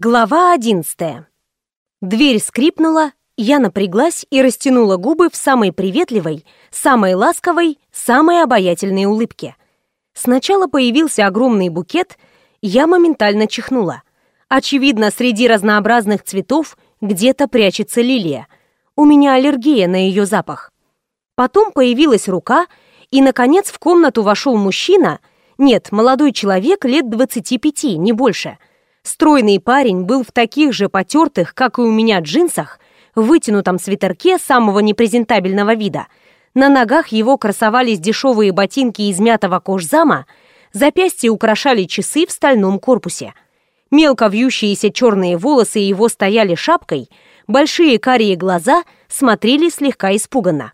Глава одиннадцатая. Дверь скрипнула, я напряглась и растянула губы в самой приветливой, самой ласковой, самой обаятельной улыбке. Сначала появился огромный букет, я моментально чихнула. Очевидно, среди разнообразных цветов где-то прячется лилия. У меня аллергия на ее запах. Потом появилась рука, и, наконец, в комнату вошел мужчина, нет, молодой человек лет 25, не больше — Стройный парень был в таких же потертых, как и у меня, джинсах, вытянутом свитерке самого непрезентабельного вида. На ногах его красовались дешевые ботинки из мятого кожзама, запястья украшали часы в стальном корпусе. Мелко вьющиеся черные волосы его стояли шапкой, большие карие глаза смотрели слегка испуганно.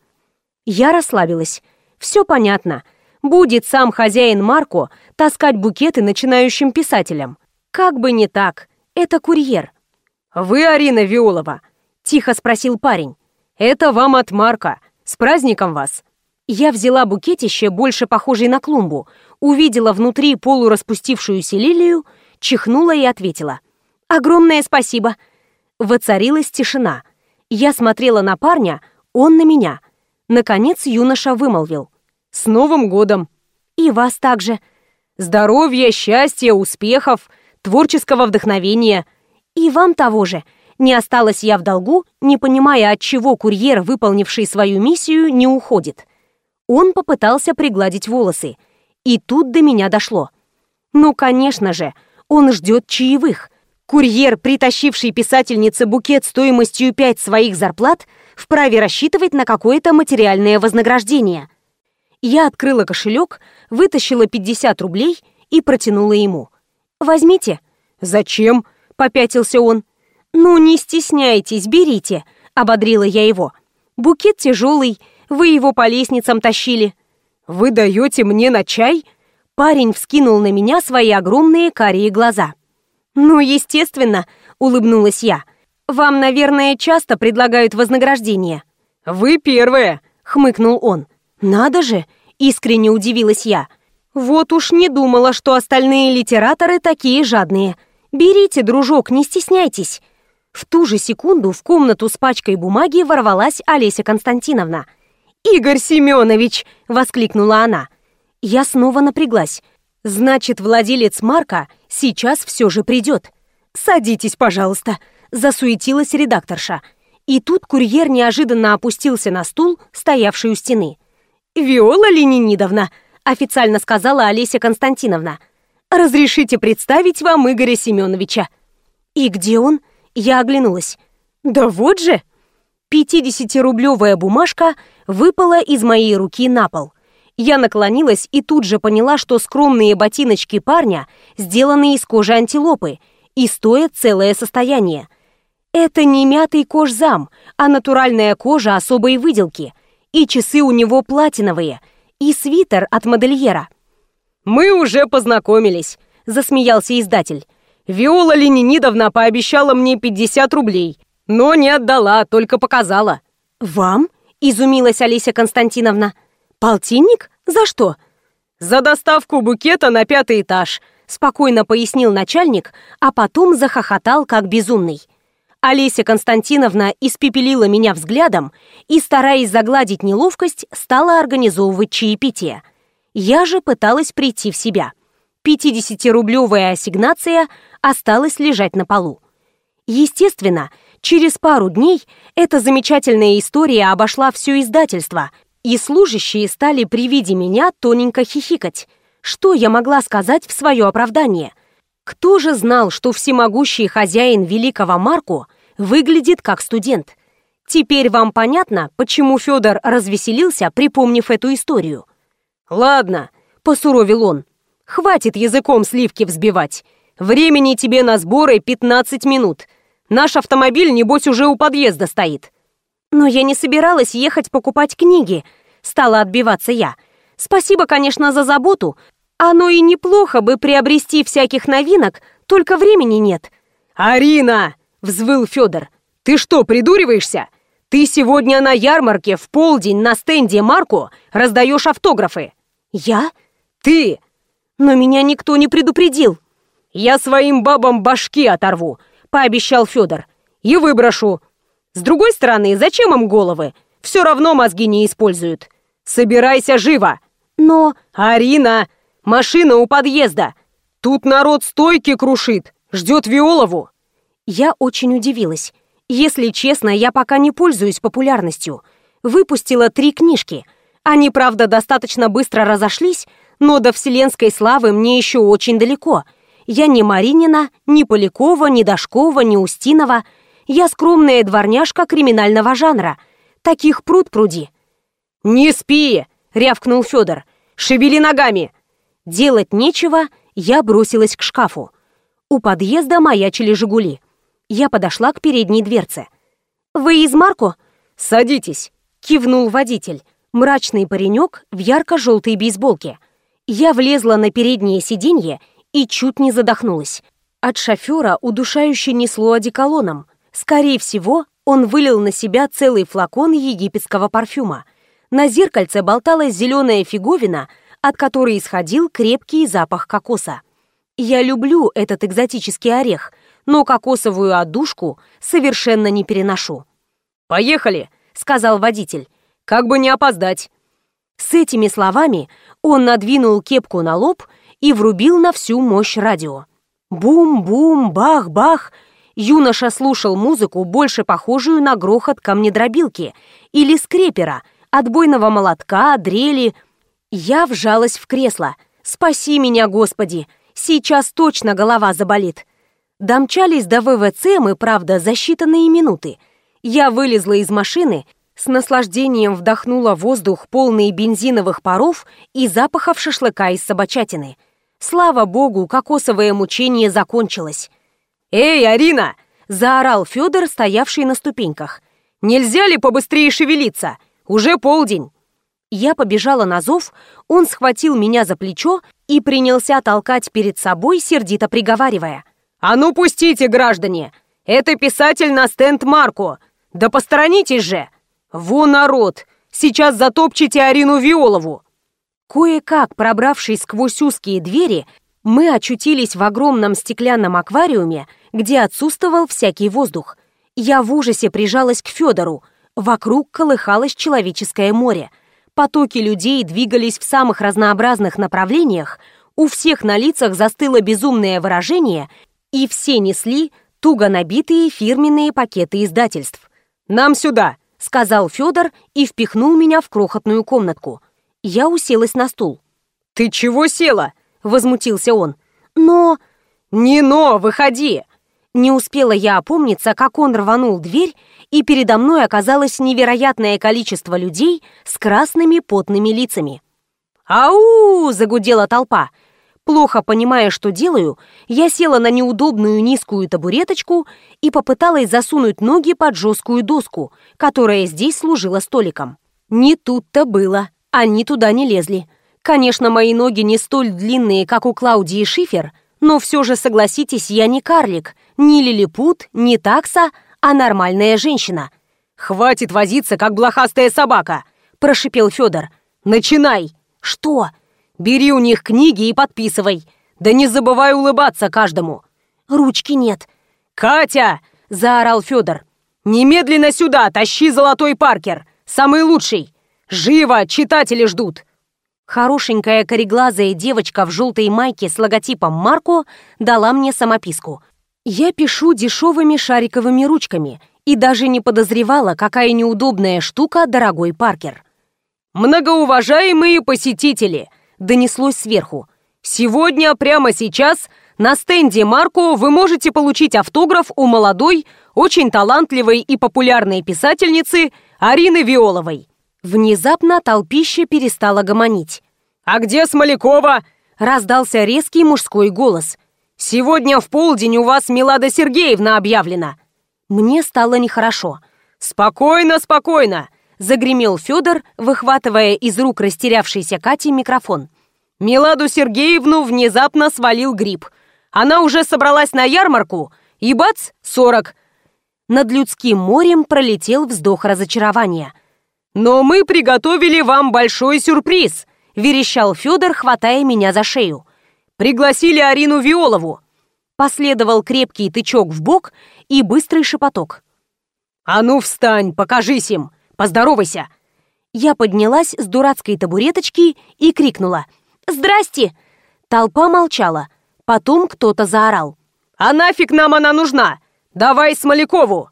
Я расслабилась. Все понятно. Будет сам хозяин Марко таскать букеты начинающим писателям. Как бы не так, это курьер. «Вы Арина Виолова?» — тихо спросил парень. «Это вам от Марка. С праздником вас!» Я взяла букетище, больше похожий на клумбу, увидела внутри полураспустившуюся лилию, чихнула и ответила. «Огромное спасибо!» Воцарилась тишина. Я смотрела на парня, он на меня. Наконец юноша вымолвил. «С Новым годом!» «И вас также!» «Здоровья, счастья, успехов!» Творческого вдохновения. И вам того же. Не осталась я в долгу, не понимая, от чего курьер, выполнивший свою миссию, не уходит. Он попытался пригладить волосы. И тут до меня дошло. Ну, конечно же, он ждет чаевых. Курьер, притащивший писательнице букет стоимостью пять своих зарплат, вправе рассчитывать на какое-то материальное вознаграждение. Я открыла кошелек, вытащила 50 рублей и протянула ему. «Возьмите». «Зачем?» — попятился он. «Ну, не стесняйтесь, берите», — ободрила я его. «Букет тяжелый, вы его по лестницам тащили». «Вы даете мне на чай?» Парень вскинул на меня свои огромные карие глаза. «Ну, естественно», — улыбнулась я. «Вам, наверное, часто предлагают вознаграждение». «Вы первая», — хмыкнул он. «Надо же!» — искренне удивилась я. Вот уж не думала, что остальные литераторы такие жадные. Берите, дружок, не стесняйтесь. В ту же секунду в комнату с пачкой бумаги ворвалась Олеся Константиновна. «Игорь Семенович!» — воскликнула она. Я снова напряглась. «Значит, владелец Марка сейчас все же придет. Садитесь, пожалуйста», — засуетилась редакторша. И тут курьер неожиданно опустился на стул, стоявший у стены. «Виола Ленинидовна!» Официально сказала Олеся Константиновна. «Разрешите представить вам Игоря Семеновича». «И где он?» Я оглянулась. «Да вот же!» Пятидесятирублевая бумажка выпала из моей руки на пол. Я наклонилась и тут же поняла, что скромные ботиночки парня сделаны из кожи антилопы и стоят целое состояние. Это не мятый кожзам, а натуральная кожа особой выделки. И часы у него платиновые, и свитер от модельера. «Мы уже познакомились», — засмеялся издатель. «Виола Ленинидовна пообещала мне 50 рублей, но не отдала, только показала». «Вам?» — изумилась Олеся Константиновна. «Полтинник? За что?» «За доставку букета на пятый этаж», — спокойно пояснил начальник, а потом захохотал, как безумный. Олеся Константиновна испепелила меня взглядом и, стараясь загладить неловкость, стала организовывать чаепитие. Я же пыталась прийти в себя. 50-рублевая ассигнация осталась лежать на полу. Естественно, через пару дней эта замечательная история обошла все издательство, и служащие стали при виде меня тоненько хихикать. Что я могла сказать в свое оправдание? Кто же знал, что всемогущий хозяин великого Марку выглядит как студент? Теперь вам понятно, почему Федор развеселился, припомнив эту историю? «Ладно», — посуровил он, — «хватит языком сливки взбивать. Времени тебе на сборы 15 минут. Наш автомобиль, небось, уже у подъезда стоит». «Но я не собиралась ехать покупать книги», — стала отбиваться я. «Спасибо, конечно, за заботу, оно и неплохо бы приобрести всяких новинок, только времени нет. «Арина!» — взвыл Федор. «Ты что, придуриваешься? Ты сегодня на ярмарке в полдень на стенде Марку раздаешь автографы». «Я?» «Ты!» «Но меня никто не предупредил». «Я своим бабам башки оторву. пообещал Федор. «И выброшу. С другой стороны, зачем им головы? Все равно мозги не используют. Собирайся живо!» «Но...» «Арина! Машина у подъезда! Тут народ стойки крушит, ждет Виолову!» Я очень удивилась. Если честно, я пока не пользуюсь популярностью. Выпустила три книжки. Они, правда, достаточно быстро разошлись, но до вселенской славы мне еще очень далеко. Я не Маринина, не Полякова, не Дашкова, не Устинова. Я скромная дворняжка криминального жанра. Таких пруд пруди. «Не спи!» — рявкнул Федор. «Шевели ногами!» Делать нечего, я бросилась к шкафу. У подъезда маячили «Жигули». Я подошла к передней дверце. «Вы из Марко?» «Садитесь!» — кивнул водитель. Мрачный паренек в ярко-желтой бейсболке — я влезла на переднее сиденье и чуть не задохнулась. От шофера удушающе несло одеколоном. Скорее всего, он вылил на себя целый флакон египетского парфюма. На зеркальце болталась зеленая фиговина, от которой исходил крепкий запах кокоса. Я люблю этот экзотический орех, но кокосовую отдушку совершенно не переношу. «Поехали!» — сказал водитель. «Как бы не опоздать!» С этими словами он надвинул кепку на лоб и врубил на всю мощь радио. Бум-бум, бах-бах. Юноша слушал музыку, больше похожую на грохот камнедробилки или скрепера, отбойного молотка, дрели. Я вжалась в кресло. «Спаси меня, Господи! Сейчас точно голова заболит!» Домчались до ВВЦ мы, правда, за считанные минуты. Я вылезла из машины с наслаждением вдохнула воздух, полный бензиновых паров и запахов шашлыка из собачатины. Слава богу, кокосовое мучение закончилось. «Эй, Арина!» — заорал Федор, стоявший на ступеньках. «Нельзя ли побыстрее шевелиться? Уже полдень!» Я побежала на зов, он схватил меня за плечо и принялся толкать перед собой, сердито приговаривая. «А ну пустите, граждане! Это писатель на стенд Марко! Да посторонитесь же!» «Во народ! Сейчас затопчете Арину Виолову!» Кое-как, пробравшись сквозь узкие двери, мы очутились в огромном стеклянном аквариуме, где отсутствовал всякий воздух. Я в ужасе прижалась к Федору. Вокруг колыхалось человеческое море. Потоки людей двигались в самых разнообразных направлениях, у всех на лицах застыло безумное выражение, и все несли туго набитые фирменные пакеты издательств. «Нам сюда!» сказал Федор и впихнул меня в крохотную комнатку. Я уселась на стул. «Ты чего села?» — возмутился он. «Но...» «Не но, выходи!» Не успела я опомниться, как он рванул дверь, и передо мной оказалось невероятное количество людей с красными потными лицами. «Ау!» — загудела толпа. Плохо понимая, что делаю, я села на неудобную низкую табуреточку и попыталась засунуть ноги под жесткую доску, которая здесь служила столиком. Не тут-то было, они туда не лезли. Конечно, мои ноги не столь длинные, как у Клаудии Шифер, но все же, согласитесь, я не карлик, не лилипут, не такса, а нормальная женщина. «Хватит возиться, как блохастая собака!» – прошипел Федор. «Начинай!» «Что?» Бери у них книги и подписывай. Да не забывай улыбаться каждому. Ручки нет. Катя! заорал Федор. Немедленно сюда тащи золотой паркер. Самый лучший. Живо, читатели ждут. Хорошенькая кореглазая девочка в желтой майке с логотипом Марко дала мне самописку. Я пишу дешевыми шариковыми ручками и даже не подозревала, какая неудобная штука дорогой Паркер. «Многоуважаемые посетители!» Донеслось сверху. «Сегодня, прямо сейчас, на стенде Марко вы можете получить автограф у молодой, очень талантливой и популярной писательницы Арины Виоловой». Внезапно толпище перестало гомонить. «А где Смолякова?» — раздался резкий мужской голос. «Сегодня в полдень у вас Милада Сергеевна объявлена». Мне стало нехорошо. «Спокойно, спокойно!» Загремел Федор, выхватывая из рук растерявшейся Кати микрофон. Миладу Сергеевну внезапно свалил грипп. Она уже собралась на ярмарку, и бац, сорок. Над людским морем пролетел вздох разочарования. «Но мы приготовили вам большой сюрприз», — верещал Федор, хватая меня за шею. «Пригласили Арину Виолову». Последовал крепкий тычок в бок и быстрый шепоток. «А ну встань, покажись им! Поздоровайся!» Я поднялась с дурацкой табуреточки и крикнула «Здрасте!». Толпа молчала. Потом кто-то заорал. «А нафиг нам она нужна? Давай Смолякову!»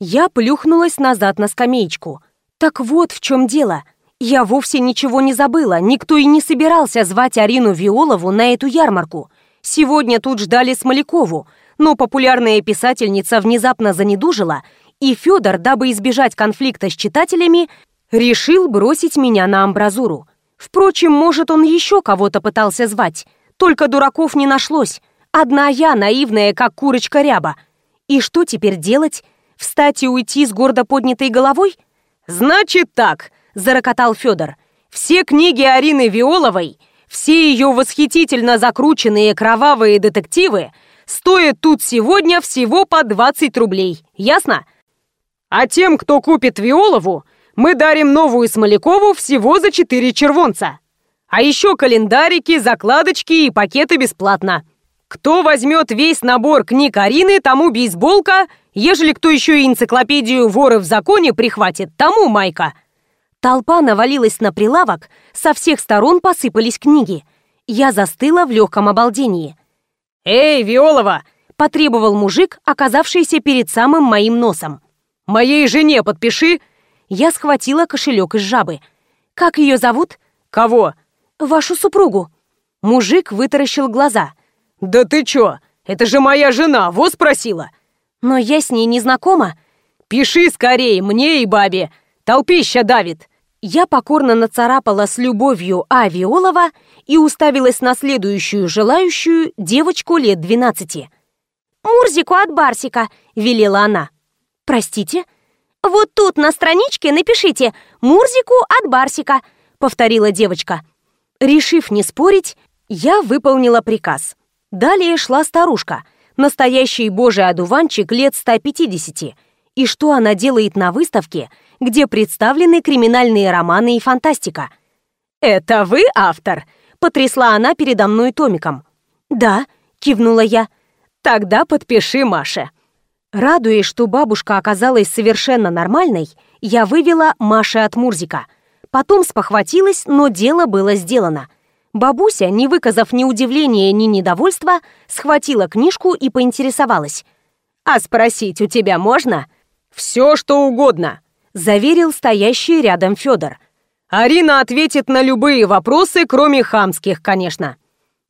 Я плюхнулась назад на скамеечку. Так вот в чем дело. Я вовсе ничего не забыла. Никто и не собирался звать Арину Виолову на эту ярмарку. Сегодня тут ждали Смолякову, но популярная писательница внезапно занедужила, и Федор, дабы избежать конфликта с читателями, решил бросить меня на амбразуру. Впрочем, может, он еще кого-то пытался звать. Только дураков не нашлось. Одна я, наивная, как курочка ряба. И что теперь делать? Встать и уйти с гордо поднятой головой? «Значит так», — зарокотал Федор. «Все книги Арины Виоловой, все ее восхитительно закрученные кровавые детективы стоят тут сегодня всего по 20 рублей. Ясно? А тем, кто купит Виолову, мы дарим новую Смолякову всего за 4 червонца. А еще календарики, закладочки и пакеты бесплатно. Кто возьмет весь набор книг Арины, тому бейсболка, ежели кто еще и энциклопедию «Воры в законе» прихватит, тому майка. Толпа навалилась на прилавок, со всех сторон посыпались книги. Я застыла в легком обалдении. «Эй, Виолова!» – потребовал мужик, оказавшийся перед самым моим носом. «Моей жене подпиши!» Я схватила кошелек из жабы. «Как ее зовут?» «Кого?» «Вашу супругу». Мужик вытаращил глаза. «Да ты чё? Это же моя жена, вот спросила!» «Но я с ней не знакома». «Пиши скорее, мне и бабе! Толпища давит!» Я покорно нацарапала с любовью А. Виолова и уставилась на следующую желающую девочку лет двенадцати. «Мурзику от Барсика», — велела она. «Простите?» «Вот тут на страничке напишите «Мурзику от Барсика», — повторила девочка. Решив не спорить, я выполнила приказ. Далее шла старушка, настоящий божий одуванчик лет 150. И что она делает на выставке, где представлены криминальные романы и фантастика? «Это вы автор?» — потрясла она передо мной томиком. «Да», — кивнула я. «Тогда подпиши, Маша». Радуясь, что бабушка оказалась совершенно нормальной, я вывела Маше от Мурзика. Потом спохватилась, но дело было сделано — Бабуся, не выказав ни удивления, ни недовольства, схватила книжку и поинтересовалась. «А спросить у тебя можно?» «Все, что угодно», — заверил стоящий рядом Федор. «Арина ответит на любые вопросы, кроме хамских, конечно».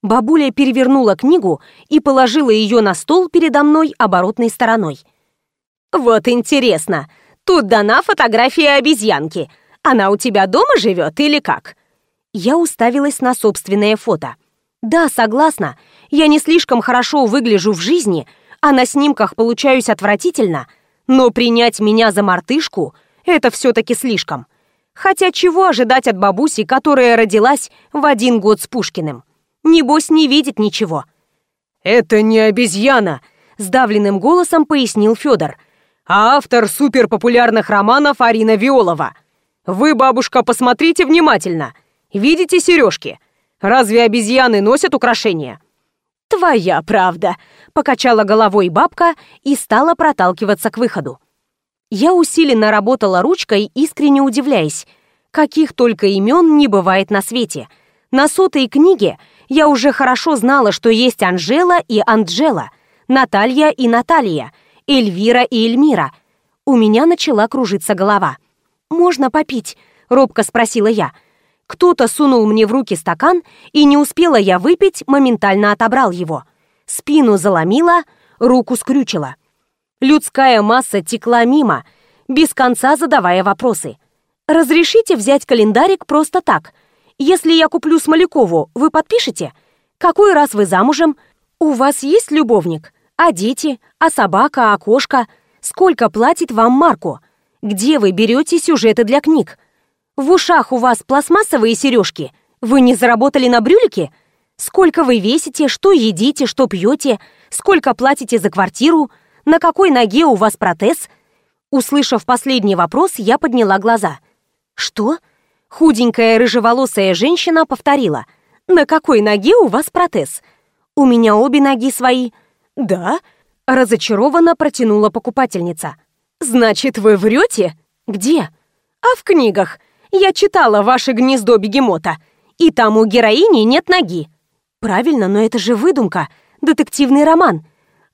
Бабуля перевернула книгу и положила ее на стол передо мной оборотной стороной. «Вот интересно, тут дана фотография обезьянки. Она у тебя дома живет или как?» Я уставилась на собственное фото. Да, согласна, я не слишком хорошо выгляжу в жизни, а на снимках получаюсь отвратительно, но принять меня за мартышку — это все-таки слишком. Хотя чего ожидать от бабуси, которая родилась в один год с Пушкиным? Небось, не видит ничего. «Это не обезьяна», — сдавленным голосом пояснил Федор, «а автор суперпопулярных романов Арина Виолова. Вы, бабушка, посмотрите внимательно. Видите сережки? Разве обезьяны носят украшения?» «Твоя правда», — покачала головой бабка и стала проталкиваться к выходу. Я усиленно работала ручкой, искренне удивляясь, каких только имен не бывает на свете. На сотой книге я уже хорошо знала, что есть Анжела и Анджела, Наталья и Наталья, Эльвира и Эльмира. У меня начала кружиться голова. «Можно попить?» — робко спросила я. — кто-то сунул мне в руки стакан, и не успела я выпить, моментально отобрал его. Спину заломила, руку скрючила. Людская масса текла мимо, без конца задавая вопросы. «Разрешите взять календарик просто так? Если я куплю Смолякову, вы подпишете? Какой раз вы замужем? У вас есть любовник? А дети? А собака? А кошка? Сколько платит вам Марко? Где вы берете сюжеты для книг?» В ушах у вас пластмассовые сережки? Вы не заработали на брюлике? Сколько вы весите, что едите, что пьете? Сколько платите за квартиру? На какой ноге у вас протез? Услышав последний вопрос, я подняла глаза. Что? Худенькая рыжеволосая женщина повторила. На какой ноге у вас протез? У меня обе ноги свои. «Да?» — разочарованно протянула покупательница. «Значит, вы врете? Где?» «А в книгах. Я читала «Ваше гнездо бегемота», и там у героини нет ноги». «Правильно, но это же выдумка, детективный роман».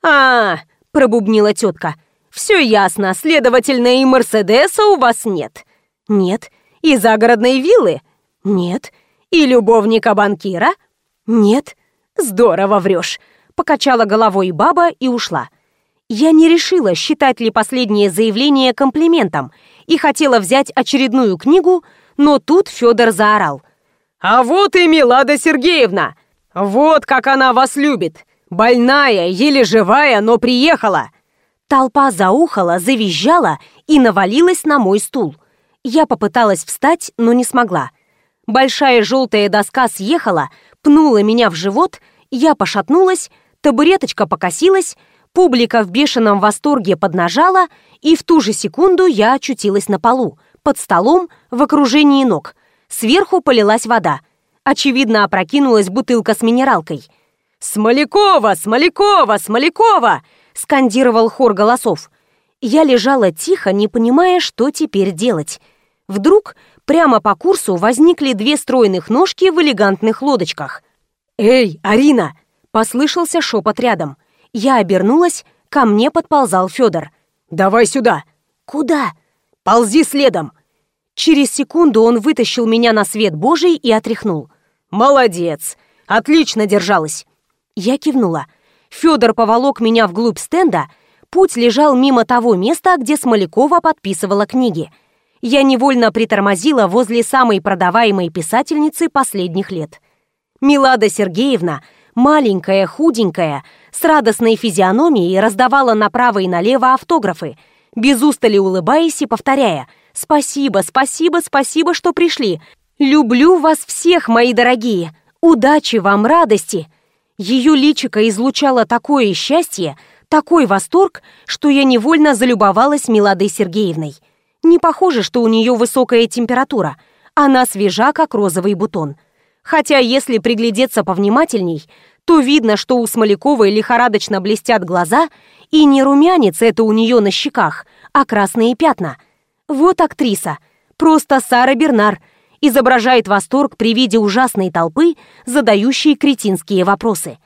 «А, -а — пробубнила тетка, — все ясно, следовательно, и Мерседеса у вас нет». «Нет». «И загородной виллы?» «Нет». «И любовника банкира?» «Нет». «Здорово врешь», — покачала головой баба и ушла. Я не решила, считать ли последнее заявление комплиментом, и хотела взять очередную книгу, но тут Федор заорал. «А вот и Милада Сергеевна! Вот как она вас любит! Больная, еле живая, но приехала!» Толпа заухала, завизжала и навалилась на мой стул. Я попыталась встать, но не смогла. Большая желтая доска съехала, пнула меня в живот, я пошатнулась, табуреточка покосилась, публика в бешеном восторге поднажала, и в ту же секунду я очутилась на полу, под столом, в окружении ног. Сверху полилась вода. Очевидно, опрокинулась бутылка с минералкой. «Смолякова! Смолякова! Смолякова!» — скандировал хор голосов. Я лежала тихо, не понимая, что теперь делать. Вдруг прямо по курсу возникли две стройных ножки в элегантных лодочках. «Эй, Арина!» — послышался шепот рядом. Я обернулась, ко мне подползал Федор. «Давай сюда!» «Куда?» «Ползи следом!» Через секунду он вытащил меня на свет Божий и отряхнул. «Молодец! Отлично держалась!» Я кивнула. Федор поволок меня вглубь стенда. Путь лежал мимо того места, где Смолякова подписывала книги — я невольно притормозила возле самой продаваемой писательницы последних лет. Милада Сергеевна, маленькая, худенькая, с радостной физиономией раздавала направо и налево автографы, без устали улыбаясь и повторяя «Спасибо, спасибо, спасибо, что пришли! Люблю вас всех, мои дорогие! Удачи вам, радости!» Ее личико излучало такое счастье, такой восторг, что я невольно залюбовалась Миладой Сергеевной – не похоже, что у нее высокая температура. Она свежа, как розовый бутон. Хотя, если приглядеться повнимательней, то видно, что у Смоляковой лихорадочно блестят глаза, и не румянец это у нее на щеках, а красные пятна. Вот актриса, просто Сара Бернар, изображает восторг при виде ужасной толпы, задающей кретинские вопросы.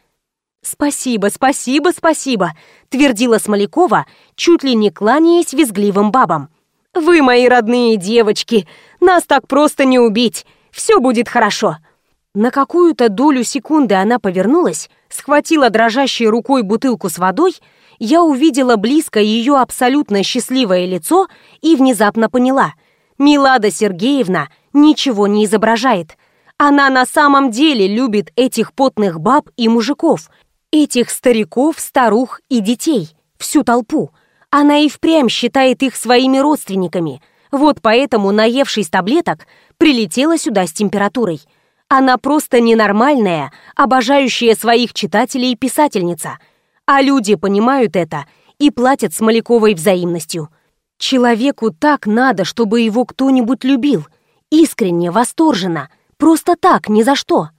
«Спасибо, спасибо, спасибо», — твердила Смолякова, чуть ли не кланяясь визгливым бабам. Вы мои родные девочки, нас так просто не убить. Все будет хорошо. На какую-то долю секунды она повернулась, схватила дрожащей рукой бутылку с водой, я увидела близко ее абсолютно счастливое лицо и внезапно поняла. Милада Сергеевна ничего не изображает. Она на самом деле любит этих потных баб и мужиков, этих стариков, старух и детей, всю толпу. Она и впрямь считает их своими родственниками. Вот поэтому, наевшись таблеток, прилетела сюда с температурой. Она просто ненормальная, обожающая своих читателей писательница. А люди понимают это и платят Смоляковой взаимностью. Человеку так надо, чтобы его кто-нибудь любил. Искренне, восторженно. Просто так, ни за что.